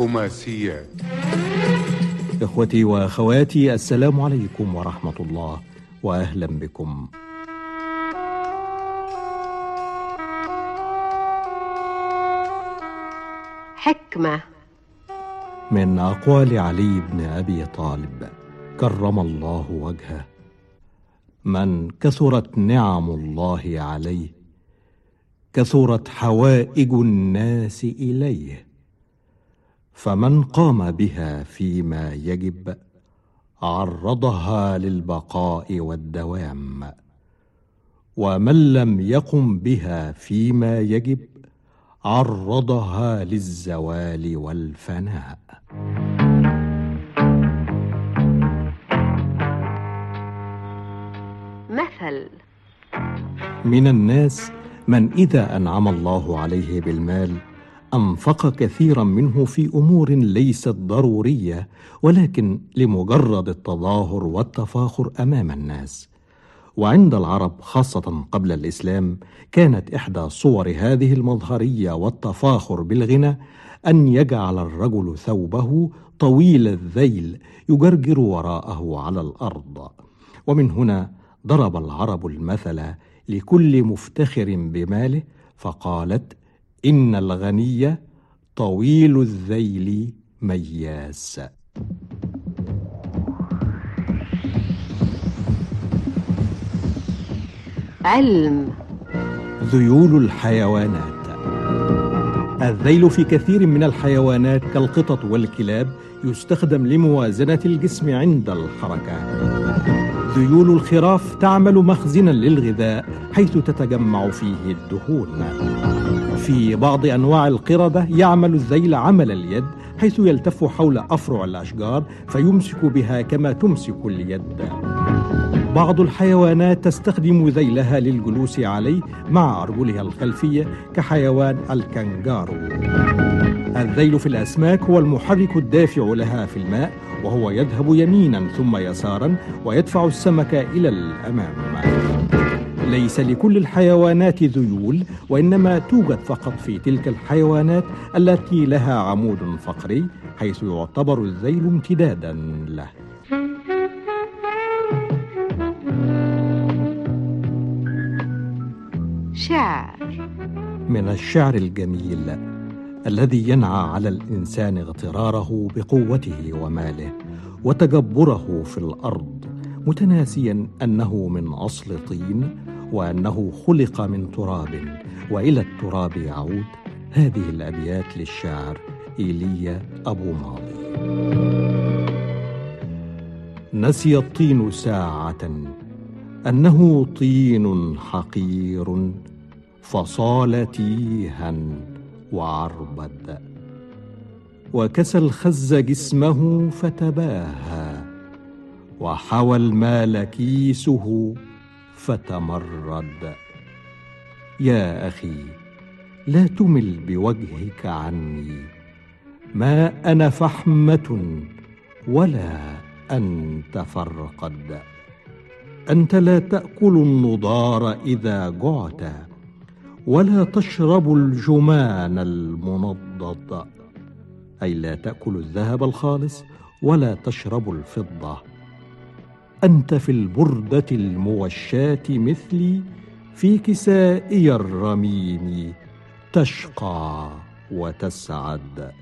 خماسيات إخوتي وأخواتي السلام عليكم ورحمة الله وأهلا بكم. حكمة. من أقوال علي بن أبي طالب كرم الله وجهه. من كثرت نعم الله عليه كثرت حوائج الناس إليه. فمن قام بها فيما يجب عرضها للبقاء والدوام. ومن لم يقم بها فيما يجب عرضها للزوال والفناء. مثل من الناس من إذا أنعم الله عليه بالمال أنفق كثيرا منه في أمور ليست ضرورية ولكن لمجرد التظاهر والتفاخر أمام الناس. وعند العرب خاصة قبل الإسلام كانت إحدى صور هذه المظهرية والتفاخر بالغنى أن يجعل الرجل ثوبه طويل الذيل يجرجر وراءه على الأرض. ومن هنا ضرب العرب المثل لكل مفتخر بماله فقالت إن الغني طويل الذيل مياس. علم. ذيول الحيوانات. الذيل في كثير من الحيوانات كالقطط والكلاب يستخدم لموازنة الجسم عند الحركة. ذيول الخراف تعمل مخزنا للغذاء حيث تتجمع فيه الدهون. في بعض أنواع القرده يعمل الذيل عمل اليد حيث يلتف حول أفرع الأشجار فيمسك بها كما تمسك اليد. بعض الحيوانات تستخدم ذيلها للجلوس عليه مع أرجلها الخلفية كحيوان الكنجارو الذيل في الأسماك هو المحرك الدافع لها في الماء وهو يذهب يمينا ثم يسارا ويدفع السمك إلى الأمام. ليس لكل الحيوانات ذيول وإنما توجد فقط في تلك الحيوانات التي لها عمود فقري حيث يعتبر الذيل امتدادا له. شعر. من الشعر الجميل الذي ينعى على الإنسان اغتراره بقوته وماله وتجبره في الأرض متناسيا أنه من أصل طين وأنه خلق من تراب وإلى التراب يعود. هذه الأبيات للشاعر إيليا أبو ماضي. نسي الطين ساعة أنه طين حقير فصال تيها وعربد. وكسى الخز جسمه فتباهى وحوى المال كيسه فتمرد. يا أخي لا تمل بوجهك عني. ما أنا فحمة ولا أنت فرقد. أنت لا تأكل النضار إذا جعت ولا تشرب الجمان المنضد. أي لا تأكل الذهب الخالص ولا تشرب الفضة. أنت في البردة الموشاة مثلي في كسائي الرميم تشقى وتسعد.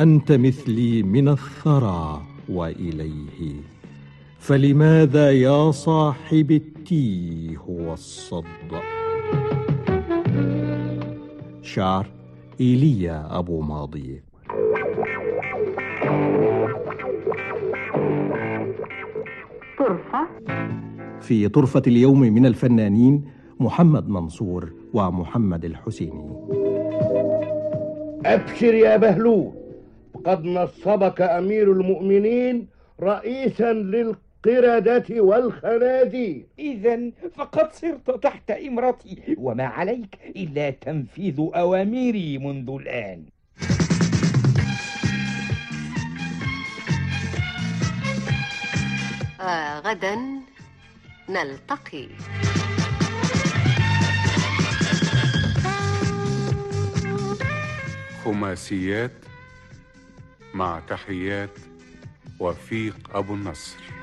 أنت مثلي من الثرى وإليه فلماذا يا صاحب التيه والصد؟ شعر إيليا أبو ماضي. طرفة. في طرفة اليوم من الفنانين محمد منصور ومحمد الحسيني. أبشر يا بهلول قد نصبك أمير المؤمنين رئيسا للقردة والخنازير. إذا فقد صرت تحت إمرتي وما عليك إلا تنفيذ أوامري منذ الآن. آه غدا نلتقي. خماسيات مع تحيات وفيق أبو النصر.